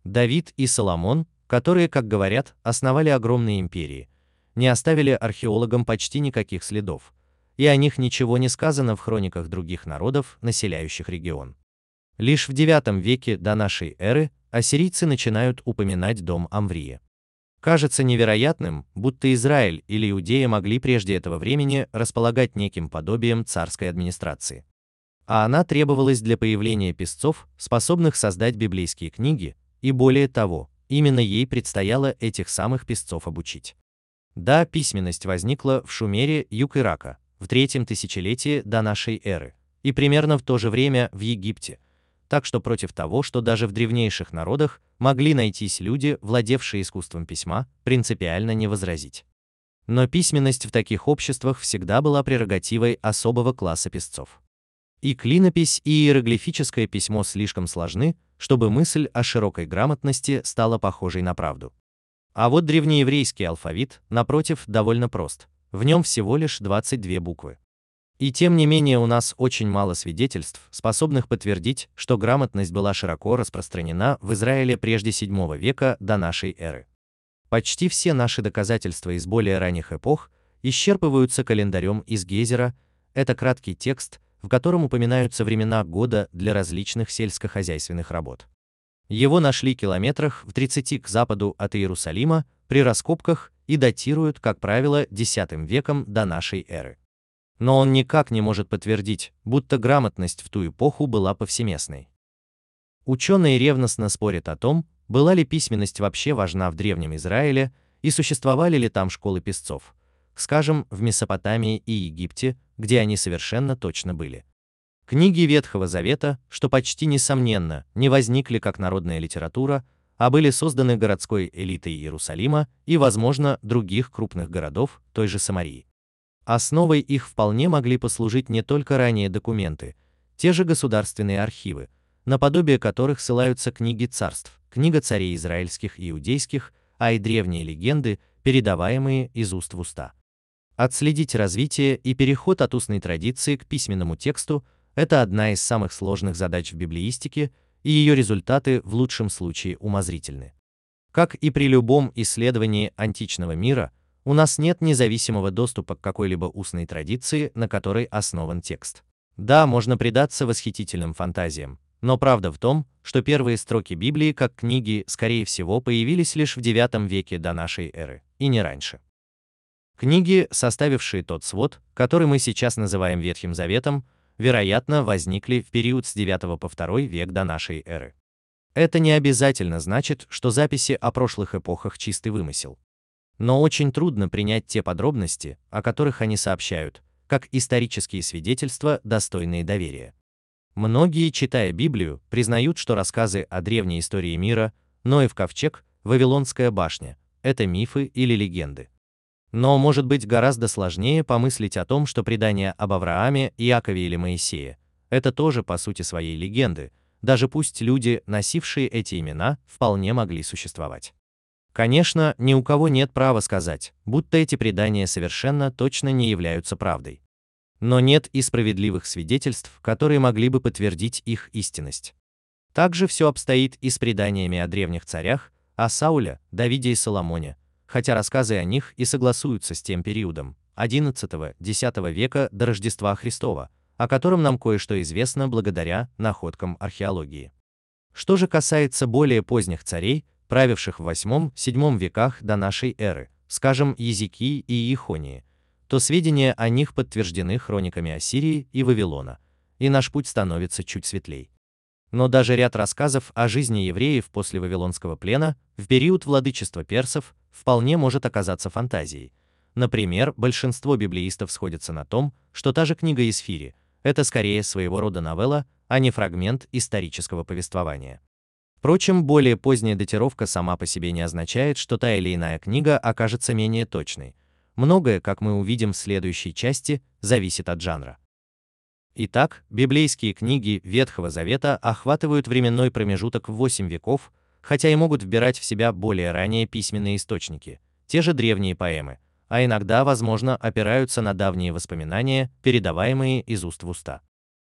Давид и Соломон, которые, как говорят, основали огромные империи, не оставили археологам почти никаких следов, и о них ничего не сказано в хрониках других народов, населяющих регион. Лишь в IX веке до нашей эры ассирийцы начинают упоминать дом Амврия. Кажется невероятным, будто Израиль или Иудея могли прежде этого времени располагать неким подобием царской администрации. А она требовалась для появления писцов, способных создать библейские книги, и более того, именно ей предстояло этих самых писцов обучить. Да, письменность возникла в Шумере, юг Ирака, в третьем тысячелетии до нашей эры, и примерно в то же время в Египте – так что против того, что даже в древнейших народах могли найтись люди, владевшие искусством письма, принципиально не возразить. Но письменность в таких обществах всегда была прерогативой особого класса писцов. И клинопись, и иероглифическое письмо слишком сложны, чтобы мысль о широкой грамотности стала похожей на правду. А вот древнееврейский алфавит, напротив, довольно прост. В нем всего лишь 22 буквы. И тем не менее у нас очень мало свидетельств, способных подтвердить, что грамотность была широко распространена в Израиле прежде VII века до нашей эры. Почти все наши доказательства из более ранних эпох исчерпываются календарем из Гезера, это краткий текст, в котором упоминаются времена года для различных сельскохозяйственных работ. Его нашли километрах в 30 к западу от Иерусалима при раскопках и датируют, как правило, X веком до нашей эры но он никак не может подтвердить, будто грамотность в ту эпоху была повсеместной. Ученые ревностно спорят о том, была ли письменность вообще важна в Древнем Израиле и существовали ли там школы писцов, скажем, в Месопотамии и Египте, где они совершенно точно были. Книги Ветхого Завета, что почти несомненно, не возникли как народная литература, а были созданы городской элитой Иерусалима и, возможно, других крупных городов той же Самарии. Основой их вполне могли послужить не только ранние документы, те же государственные архивы, наподобие которых ссылаются книги царств, книга царей израильских и иудейских, а и древние легенды, передаваемые из уст в уста. Отследить развитие и переход от устной традиции к письменному тексту – это одна из самых сложных задач в библеистике, и ее результаты в лучшем случае умозрительны. Как и при любом исследовании античного мира – у нас нет независимого доступа к какой-либо устной традиции, на которой основан текст. Да, можно предаться восхитительным фантазиям, но правда в том, что первые строки Библии как книги, скорее всего, появились лишь в IX веке до нашей эры, и не раньше. Книги, составившие тот свод, который мы сейчас называем Ветхим Заветом, вероятно, возникли в период с IX по II век до нашей эры. Это не обязательно значит, что записи о прошлых эпохах чистый вымысел но очень трудно принять те подробности, о которых они сообщают, как исторические свидетельства, достойные доверия. Многие, читая Библию, признают, что рассказы о древней истории мира, Ноев ковчег, Вавилонская башня – это мифы или легенды. Но может быть гораздо сложнее помыслить о том, что предания об Аврааме, Иакове или Моисее – это тоже по сути своей легенды, даже пусть люди, носившие эти имена, вполне могли существовать. Конечно, ни у кого нет права сказать, будто эти предания совершенно точно не являются правдой. Но нет и справедливых свидетельств, которые могли бы подтвердить их истинность. Также все обстоит и с преданиями о древних царях, о Сауле, Давиде и Соломоне, хотя рассказы о них и согласуются с тем периодом, XI-X века до Рождества Христова, о котором нам кое-что известно благодаря находкам археологии. Что же касается более поздних царей, правивших в VIII-VII веках до нашей эры, скажем, Езекии и Иехонии, то сведения о них подтверждены хрониками Ассирии и Вавилона, и наш путь становится чуть светлей. Но даже ряд рассказов о жизни евреев после Вавилонского плена в период владычества персов вполне может оказаться фантазией. Например, большинство библеистов сходятся на том, что та же книга Исфири – это скорее своего рода новелла, а не фрагмент исторического повествования. Впрочем, более поздняя датировка сама по себе не означает, что та или иная книга окажется менее точной. Многое, как мы увидим в следующей части, зависит от жанра. Итак, библейские книги Ветхого Завета охватывают временной промежуток в 8 веков, хотя и могут вбирать в себя более ранние письменные источники, те же древние поэмы, а иногда, возможно, опираются на давние воспоминания, передаваемые из уст в уста.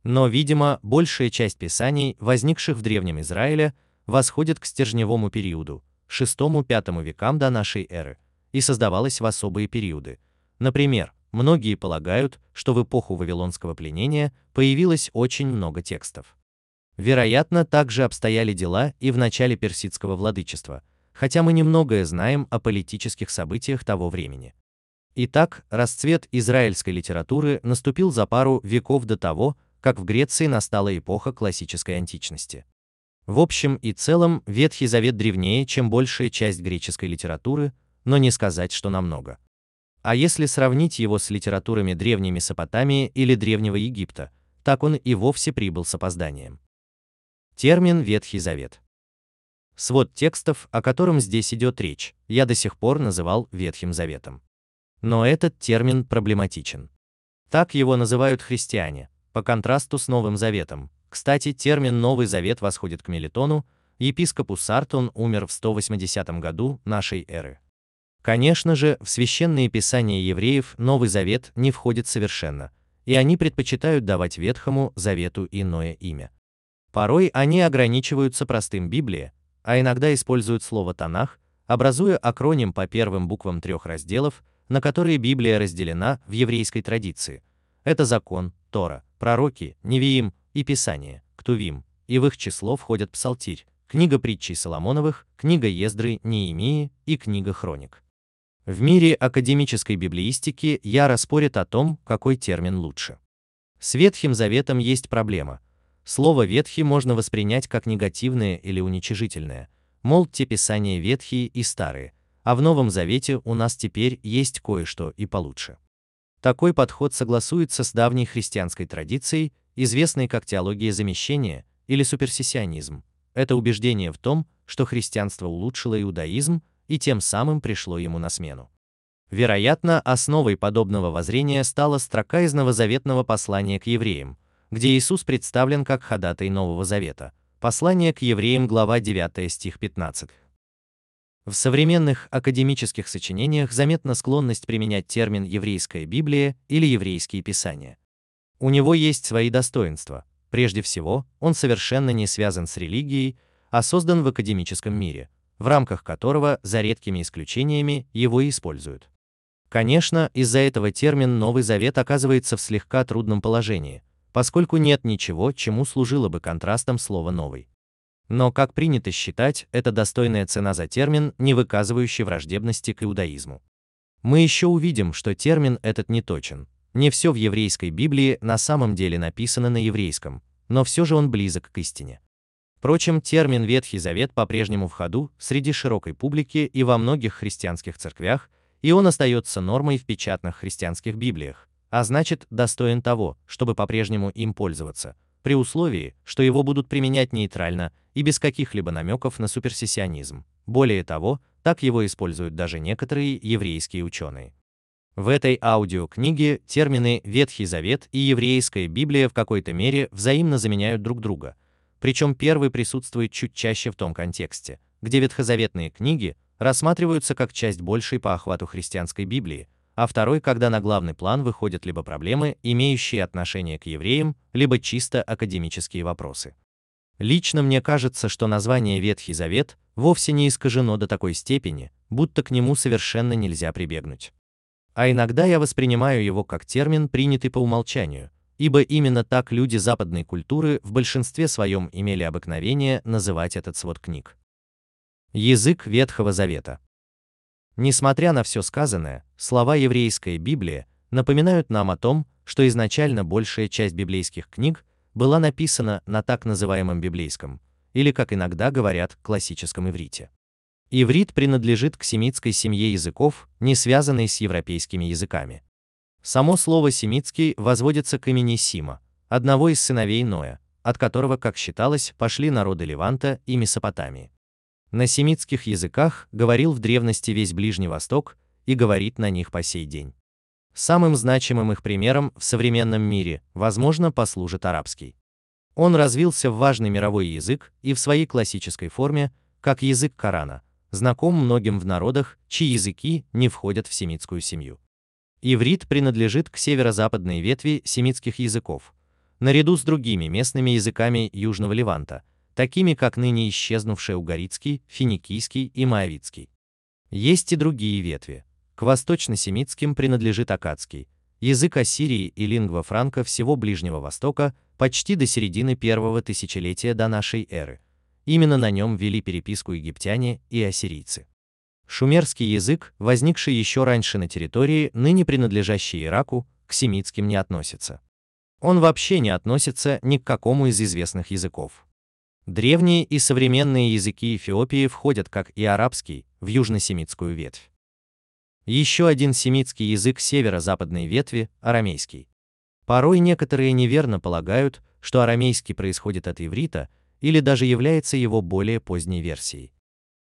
Но, видимо, большая часть писаний, возникших в Древнем Израиле, восходит к стержневому периоду, VI-V векам до нашей эры и создавалась в особые периоды. Например, многие полагают, что в эпоху вавилонского пленения появилось очень много текстов. Вероятно, также обстояли дела и в начале персидского владычества, хотя мы немногое знаем о политических событиях того времени. Итак, расцвет израильской литературы наступил за пару веков до того, как в Греции настала эпоха классической античности. В общем и целом, Ветхий Завет древнее, чем большая часть греческой литературы, но не сказать, что намного. А если сравнить его с литературами древней Месопотамии или древнего Египта, так он и вовсе прибыл с опозданием. Термин Ветхий Завет. Свод текстов, о котором здесь идет речь, я до сих пор называл Ветхим Заветом. Но этот термин проблематичен. Так его называют христиане, по контрасту с Новым Заветом. Кстати, термин Новый Завет восходит к Мелитону, епископу Сартон умер в 180 году нашей эры. Конечно же, в священные писания евреев Новый Завет не входит совершенно, и они предпочитают давать Ветхому Завету иное имя. Порой они ограничиваются простым Библия, а иногда используют слово Танах, образуя акроним по первым буквам трех разделов, на которые Библия разделена в еврейской традиции. Это закон, Тора, пророки, Невиим и Писание, Ктувим, и в их число входят Псалтирь, книга притчей Соломоновых, книга Ездры, Неемии и книга Хроник. В мире академической библеистики яро спорят о том, какой термин лучше. С Ветхим Заветом есть проблема. Слово «ветхий» можно воспринять как негативное или уничижительное, мол, те писания ветхие и старые, а в Новом Завете у нас теперь есть кое-что и получше. Такой подход согласуется с давней христианской традицией, известной как теология замещения или суперсессионизм. Это убеждение в том, что христианство улучшило иудаизм, и тем самым пришло ему на смену. Вероятно, основой подобного воззрения стала строка из новозаветного послания к евреям, где Иисус представлен как ходатай Нового Завета. Послание к евреям, глава 9, стих 15. В современных академических сочинениях заметна склонность применять термин «еврейская Библия» или «еврейские писания». У него есть свои достоинства. Прежде всего, он совершенно не связан с религией, а создан в академическом мире, в рамках которого, за редкими исключениями, его и используют. Конечно, из-за этого термин «Новый Завет» оказывается в слегка трудном положении, поскольку нет ничего, чему служило бы контрастом слова «новый». Но, как принято считать, это достойная цена за термин, не выказывающий враждебности к иудаизму. Мы еще увидим, что термин этот не точен. Не все в еврейской Библии на самом деле написано на еврейском, но все же он близок к истине. Впрочем, термин Ветхий Завет по-прежнему в ходу среди широкой публики и во многих христианских церквях, и он остается нормой в печатных христианских Библиях, а значит, достоин того, чтобы по-прежнему им пользоваться, при условии, что его будут применять нейтрально и без каких-либо намеков на суперсессионизм. Более того, так его используют даже некоторые еврейские ученые. В этой аудиокниге термины Ветхий Завет и Еврейская Библия в какой-то мере взаимно заменяют друг друга, причем первый присутствует чуть чаще в том контексте, где ветхозаветные книги рассматриваются как часть большей по охвату христианской Библии, а второй, когда на главный план выходят либо проблемы, имеющие отношение к евреям, либо чисто академические вопросы. Лично мне кажется, что название Ветхий Завет вовсе не искажено до такой степени, будто к нему совершенно нельзя прибегнуть. А иногда я воспринимаю его как термин, принятый по умолчанию, ибо именно так люди западной культуры в большинстве своем имели обыкновение называть этот свод книг. Язык Ветхого Завета. Несмотря на все сказанное, слова еврейская Библия напоминают нам о том, что изначально большая часть библейских книг была написана на так называемом библейском, или, как иногда говорят, классическом иврите. Иврит принадлежит к семитской семье языков, не связанной с европейскими языками. Само слово «семитский» возводится к имени Сима, одного из сыновей Ноя, от которого, как считалось, пошли народы Леванта и Месопотамии. На семитских языках говорил в древности весь Ближний Восток и говорит на них по сей день. Самым значимым их примером в современном мире, возможно, послужит арабский. Он развился в важный мировой язык и в своей классической форме, как язык Корана, знаком многим в народах, чьи языки не входят в семитскую семью. Иврит принадлежит к северо-западной ветви семитских языков, наряду с другими местными языками Южного Леванта, такими как ныне исчезнувший угаритский, финикийский и моавитский. Есть и другие ветви. К восточно-семитским принадлежит акадский, язык Ассирии и лингва франка всего Ближнего Востока почти до середины первого тысячелетия до нашей эры. Именно на нем вели переписку египтяне и ассирийцы. Шумерский язык, возникший еще раньше на территории, ныне принадлежащей Ираку, к семитским не относится. Он вообще не относится ни к какому из известных языков. Древние и современные языки Эфиопии входят, как и арабский, в южно-семитскую ветвь. Еще один семитский язык северо-западной ветви – арамейский. Порой некоторые неверно полагают, что арамейский происходит от иврита или даже является его более поздней версией.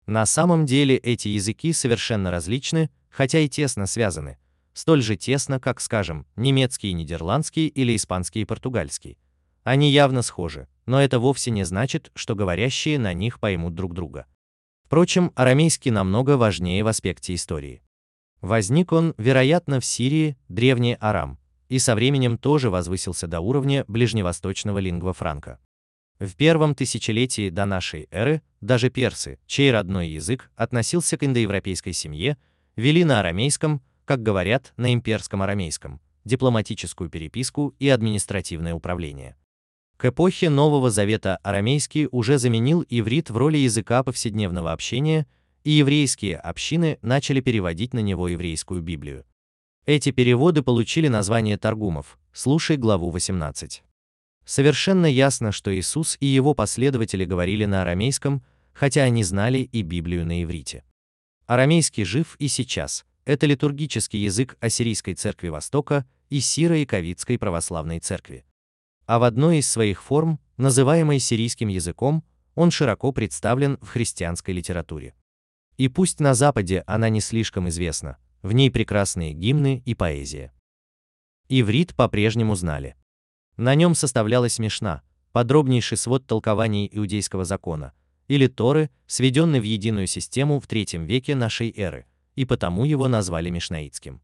На самом деле эти языки совершенно различны, хотя и тесно связаны, столь же тесно, как, скажем, немецкий и нидерландский или испанский и португальский. Они явно схожи, но это вовсе не значит, что говорящие на них поймут друг друга. Впрочем, арамейский намного важнее в аспекте истории. Возник он, вероятно, в Сирии, древний Арам, и со временем тоже возвысился до уровня ближневосточного лингва франка. В первом тысячелетии до нашей эры даже персы, чей родной язык относился к индоевропейской семье, вели на арамейском, как говорят, на имперском арамейском, дипломатическую переписку и административное управление. К эпохе Нового Завета арамейский уже заменил иврит в роли языка повседневного общения и еврейские общины начали переводить на него еврейскую Библию. Эти переводы получили название Таргумов, слушай главу 18. Совершенно ясно, что Иисус и его последователи говорили на арамейском, хотя они знали и Библию на иврите. Арамейский жив и сейчас, это литургический язык Ассирийской церкви Востока и Сиро-Яковицкой православной церкви. А в одной из своих форм, называемой сирийским языком, он широко представлен в христианской литературе. И пусть на Западе она не слишком известна, в ней прекрасные гимны и поэзия. Иврит по-прежнему знали. На нем составлялась Мишна, подробнейший свод толкований иудейского закона, или Торы, сведенный в единую систему в третьем веке нашей эры, и потому его назвали Мишнаитским.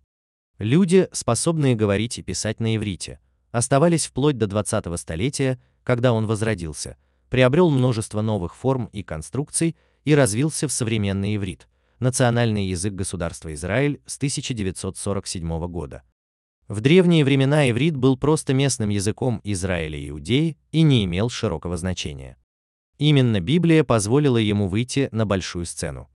Люди, способные говорить и писать на иврите, оставались вплоть до 20-го столетия, когда он возродился, приобрел множество новых форм и конструкций и развился в современный иврит, национальный язык государства Израиль с 1947 года. В древние времена иврит был просто местным языком Израиля и Иудеи и не имел широкого значения. Именно Библия позволила ему выйти на большую сцену.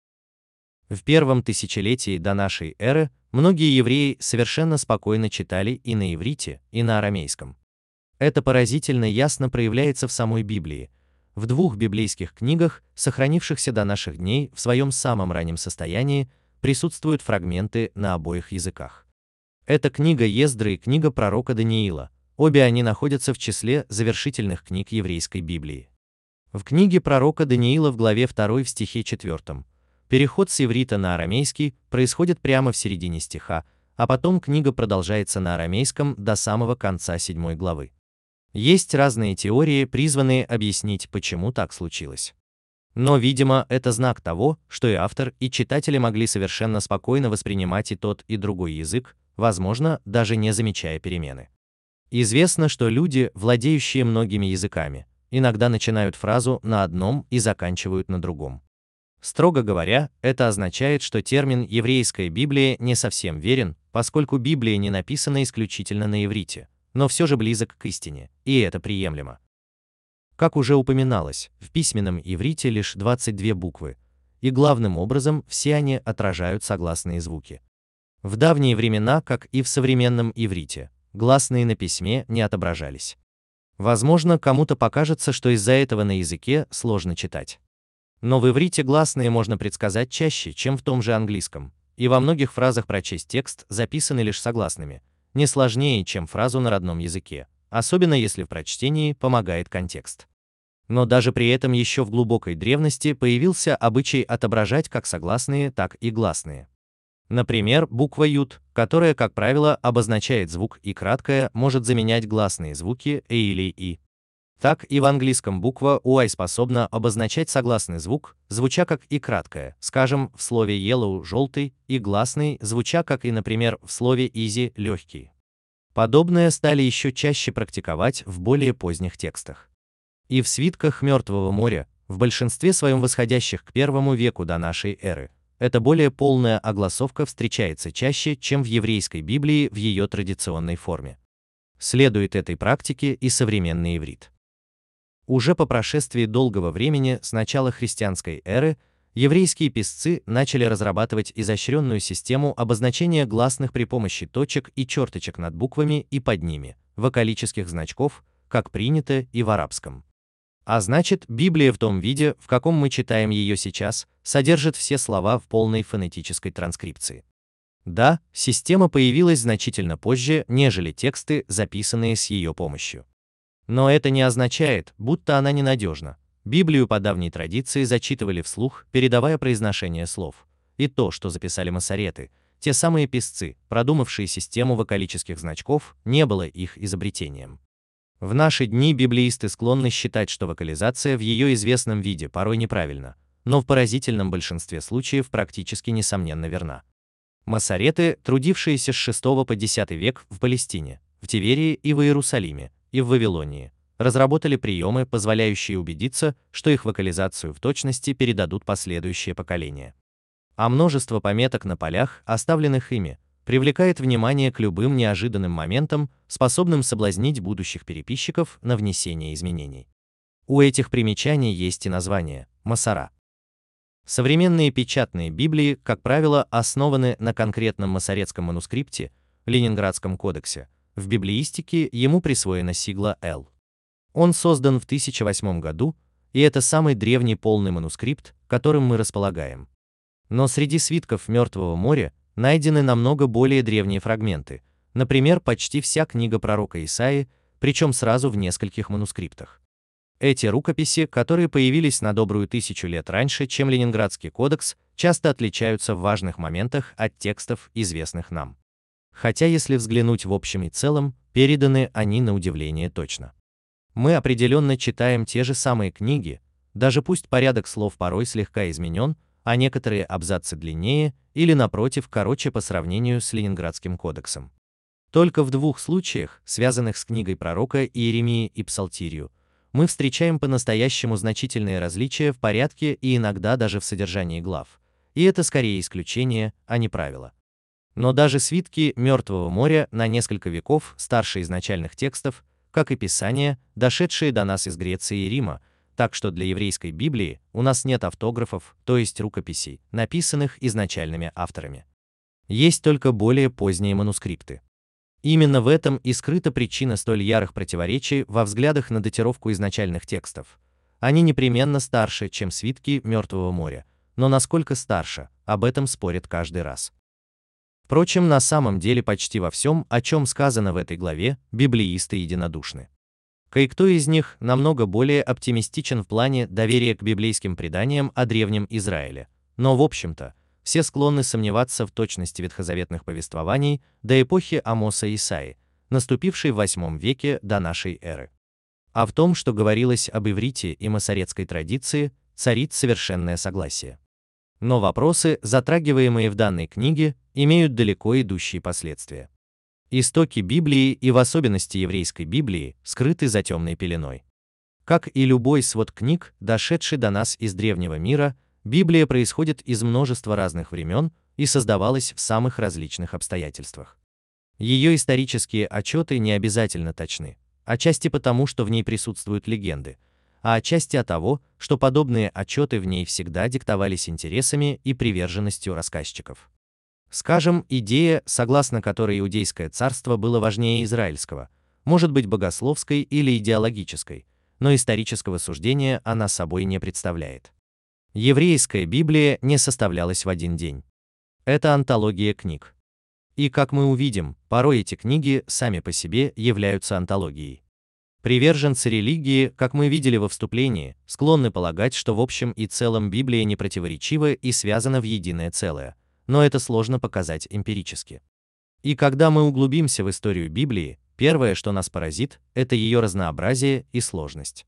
В первом тысячелетии до нашей эры многие евреи совершенно спокойно читали и на иврите, и на арамейском. Это поразительно ясно проявляется в самой Библии, в двух библейских книгах, сохранившихся до наших дней в своем самом раннем состоянии, присутствуют фрагменты на обоих языках. Это книга Ездры и книга пророка Даниила, обе они находятся в числе завершительных книг еврейской Библии. В книге пророка Даниила в главе 2 в стихе 4 переход с иврита на арамейский происходит прямо в середине стиха, а потом книга продолжается на арамейском до самого конца 7 главы. Есть разные теории, призванные объяснить, почему так случилось. Но, видимо, это знак того, что и автор, и читатели могли совершенно спокойно воспринимать и тот, и другой язык, возможно, даже не замечая перемены. Известно, что люди, владеющие многими языками, иногда начинают фразу на одном и заканчивают на другом. Строго говоря, это означает, что термин «еврейская Библия» не совсем верен, поскольку Библия не написана исключительно на иврите, но все же близок к истине, и это приемлемо. Как уже упоминалось, в письменном иврите лишь 22 буквы, и главным образом все они отражают согласные звуки. В давние времена, как и в современном иврите, гласные на письме не отображались. Возможно, кому-то покажется, что из-за этого на языке сложно читать. Но в иврите гласные можно предсказать чаще, чем в том же английском, и во многих фразах прочесть текст записаны лишь согласными, не сложнее, чем фразу на родном языке, особенно если в прочтении помогает контекст. Но даже при этом еще в глубокой древности появился обычай отображать как согласные, так и гласные. Например, буква ют, которая, как правило, обозначает звук и краткая, может заменять гласные звуки «э» или «и». Так и в английском буква «уай» способна обозначать согласный звук, звуча как и краткое, скажем, в слове yellow – желтый, и гласный, звуча как и, например, в слове easy – легкий. Подобное стали еще чаще практиковать в более поздних текстах. И в свитках Мертвого моря, в большинстве своем восходящих к первому веку до нашей эры, эта более полная огласовка встречается чаще, чем в еврейской Библии в ее традиционной форме. Следует этой практике и современный иврит. Уже по прошествии долгого времени с начала христианской эры еврейские писцы начали разрабатывать изощренную систему обозначения гласных при помощи точек и черточек над буквами и под ними, вокалических значков, как принято и в арабском. А значит, Библия в том виде, в каком мы читаем ее сейчас, содержит все слова в полной фонетической транскрипции. Да, система появилась значительно позже, нежели тексты, записанные с ее помощью. Но это не означает, будто она ненадежна. Библию по давней традиции зачитывали вслух, передавая произношение слов. И то, что записали масареты, те самые писцы, продумавшие систему вокалических значков, не было их изобретением. В наши дни библеисты склонны считать, что вокализация в ее известном виде порой неправильна, но в поразительном большинстве случаев практически несомненно верна. Масареты, трудившиеся с 6 по 10 век в Палестине, в Тиверии и в Иерусалиме, и в Вавилонии, разработали приемы, позволяющие убедиться, что их вокализацию в точности передадут последующие поколения. А множество пометок на полях, оставленных ими, привлекает внимание к любым неожиданным моментам, способным соблазнить будущих переписчиков на внесение изменений. У этих примечаний есть и название – Масара. Современные печатные Библии, как правило, основаны на конкретном масорецком манускрипте, Ленинградском кодексе. В библеистике ему присвоена сигла L. Он создан в 1008 году, и это самый древний полный манускрипт, которым мы располагаем. Но среди свитков Мертвого моря найдены намного более древние фрагменты, например, почти вся книга пророка Исаии, причем сразу в нескольких манускриптах. Эти рукописи, которые появились на добрую тысячу лет раньше, чем Ленинградский кодекс, часто отличаются в важных моментах от текстов, известных нам. Хотя если взглянуть в общем и целом, переданы они на удивление точно. Мы определенно читаем те же самые книги, даже пусть порядок слов порой слегка изменен, а некоторые абзацы длиннее или, напротив, короче по сравнению с Ленинградским кодексом. Только в двух случаях, связанных с книгой пророка Иеремии и Псалтирию, мы встречаем по-настоящему значительные различия в порядке и иногда даже в содержании глав. И это скорее исключение, а не правило. Но даже свитки Мертвого моря на несколько веков старше изначальных текстов, как и Писания, дошедшие до нас из Греции и Рима, так что для еврейской Библии у нас нет автографов, то есть рукописей, написанных изначальными авторами. Есть только более поздние манускрипты. Именно в этом и скрыта причина столь ярых противоречий во взглядах на датировку изначальных текстов. Они непременно старше, чем свитки Мертвого моря, но насколько старше, об этом спорят каждый раз. Впрочем, на самом деле почти во всем, о чем сказано в этой главе, библеисты единодушны. Кое-кто из них намного более оптимистичен в плане доверия к библейским преданиям о древнем Израиле. Но в общем-то, все склонны сомневаться в точности ветхозаветных повествований до эпохи Амоса и Исаи, наступившей в VIII веке до нашей эры. А в том, что говорилось об иврите и масоретской традиции, царит совершенное согласие. Но вопросы, затрагиваемые в данной книге, имеют далеко идущие последствия. Истоки Библии и в особенности еврейской Библии скрыты за темной пеленой. Как и любой свод книг, дошедший до нас из древнего мира, Библия происходит из множества разных времен и создавалась в самых различных обстоятельствах. Ее исторические отчеты не обязательно точны, отчасти потому, что в ней присутствуют легенды, а отчасти от того, что подобные отчеты в ней всегда диктовались интересами и приверженностью рассказчиков. Скажем, идея, согласно которой иудейское царство было важнее израильского, может быть богословской или идеологической, но исторического суждения она собой не представляет. Еврейская Библия не составлялась в один день. Это антология книг. И как мы увидим, порой эти книги сами по себе являются антологией. Приверженцы религии, как мы видели во вступлении, склонны полагать, что в общем и целом Библия не противоречива и связана в единое целое, но это сложно показать эмпирически. И когда мы углубимся в историю Библии, первое, что нас поразит, это ее разнообразие и сложность.